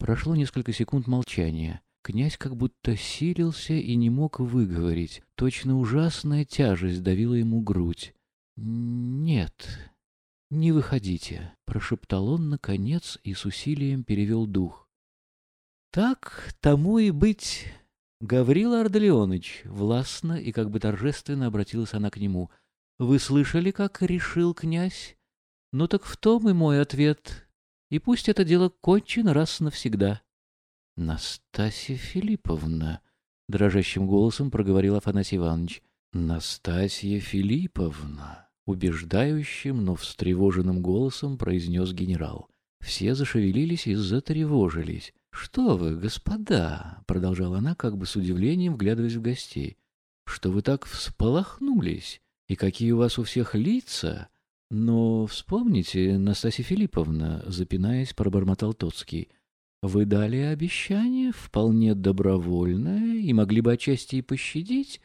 Прошло несколько секунд молчания. Князь как будто силился и не мог выговорить. Точно ужасная тяжесть давила ему грудь. «Нет, не выходите», — прошептал он наконец и с усилием перевел дух. «Так тому и быть, Гаврила Ардалионыч», — властно и как бы торжественно обратилась она к нему. «Вы слышали, как решил князь? Ну так в том и мой ответ. И пусть это дело кончено раз навсегда». «Настасья Филипповна», — дрожащим голосом проговорил Афанасий Иванович, — «Настасья Филипповна», — убеждающим, но встревоженным голосом произнес генерал. Все зашевелились и затревожились. «Что вы, господа?» — продолжала она, как бы с удивлением, вглядываясь в гостей. «Что вы так всполохнулись? И какие у вас у всех лица?» «Но вспомните, Настасья Филипповна», — запинаясь, пробормотал Тоцкий, — вы дали обещание, вполне добровольное, и могли бы отчасти и пощадить.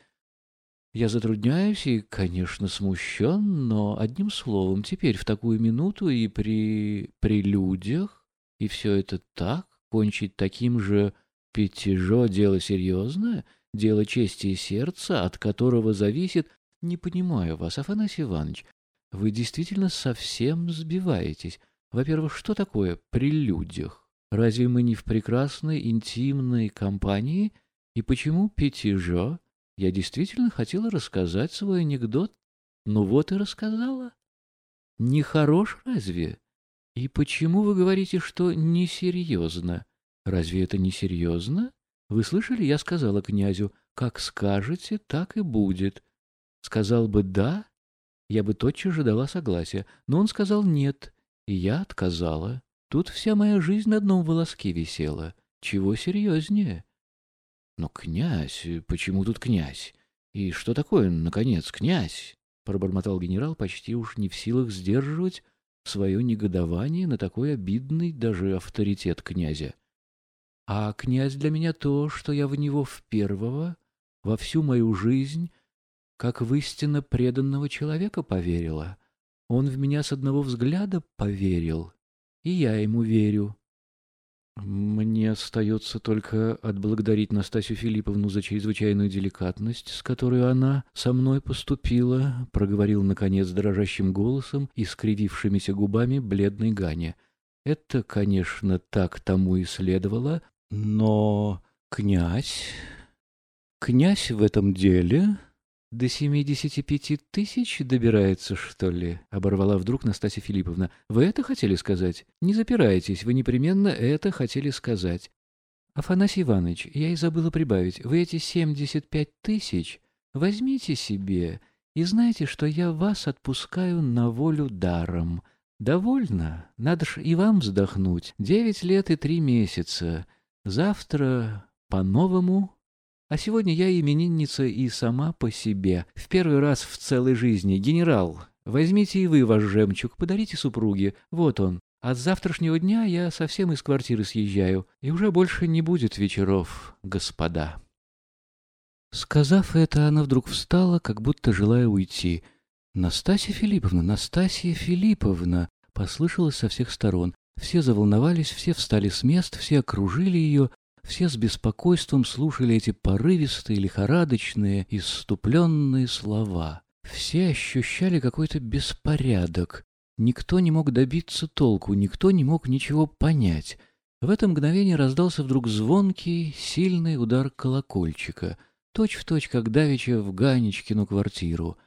Я затрудняюсь и, конечно, смущен, но одним словом, теперь в такую минуту и при, при людях, и все это так, кончить таким же пятижо дело серьезное, дело чести и сердца, от которого зависит... Не понимаю вас, Афанасий Иванович, вы действительно совсем сбиваетесь. Во-первых, что такое при людях? Разве мы не в прекрасной интимной компании? И почему Пятижо? Я действительно хотела рассказать свой анекдот. Ну вот и рассказала. Не хорош разве? И почему вы говорите, что несерьезно? Разве это несерьезно? Вы слышали, я сказала князю, как скажете, так и будет. Сказал бы «да», я бы тотчас же дала согласие, но он сказал «нет», и я отказала. Тут вся моя жизнь на одном волоске висела. Чего серьезнее? Но князь, почему тут князь? И что такое, наконец, князь? Пробормотал генерал, почти уж не в силах сдерживать свое негодование на такой обидный даже авторитет князя. А князь для меня то, что я в него в первого, во всю мою жизнь, как в истинно преданного человека поверила. Он в меня с одного взгляда поверил, и я ему верю. Мне остается только отблагодарить Настасью Филипповну за чрезвычайную деликатность, с которой она со мной поступила, проговорил, наконец, дрожащим голосом и скривившимися губами бледный Ганя. Это, конечно, так тому и следовало, но князь... Князь в этом деле «До семидесяти пяти тысяч добирается, что ли?» — оборвала вдруг Настасья Филипповна. «Вы это хотели сказать? Не запирайтесь, вы непременно это хотели сказать». «Афанасий Иванович, я и забыла прибавить. Вы эти семьдесят пять тысяч возьмите себе и знайте, что я вас отпускаю на волю даром. Довольно? Надо ж и вам вздохнуть. Девять лет и три месяца. Завтра по-новому а сегодня я именинница и сама по себе. В первый раз в целой жизни. Генерал, возьмите и вы ваш жемчуг, подарите супруге. Вот он. От завтрашнего дня я совсем из квартиры съезжаю, и уже больше не будет вечеров, господа». Сказав это, она вдруг встала, как будто желая уйти. «Настасья Филипповна, Настасья Филипповна!» послышалось со всех сторон. Все заволновались, все встали с мест, все окружили ее, все с беспокойством слушали эти порывистые, лихорадочные, исступленные слова. Все ощущали какой-то беспорядок. Никто не мог добиться толку, никто не мог ничего понять. В это мгновение раздался вдруг звонкий, сильный удар колокольчика, точь-в-точь, точь, как давеча в Ганечкину квартиру.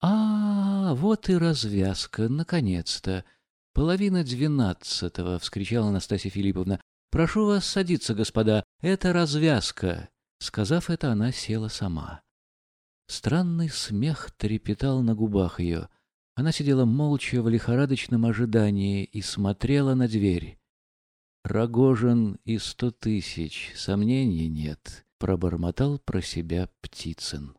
«А, вот и развязка, наконец-то!» «Половина двенадцатого!» — вскричала Анастасия Филипповна. «Прошу вас садиться, господа, это развязка». Сказав это, она села сама. Странный смех трепетал на губах ее. Она сидела молча в лихорадочном ожидании и смотрела на дверь. «Рогожин и сто тысяч, сомнений нет», — пробормотал про себя Птицын.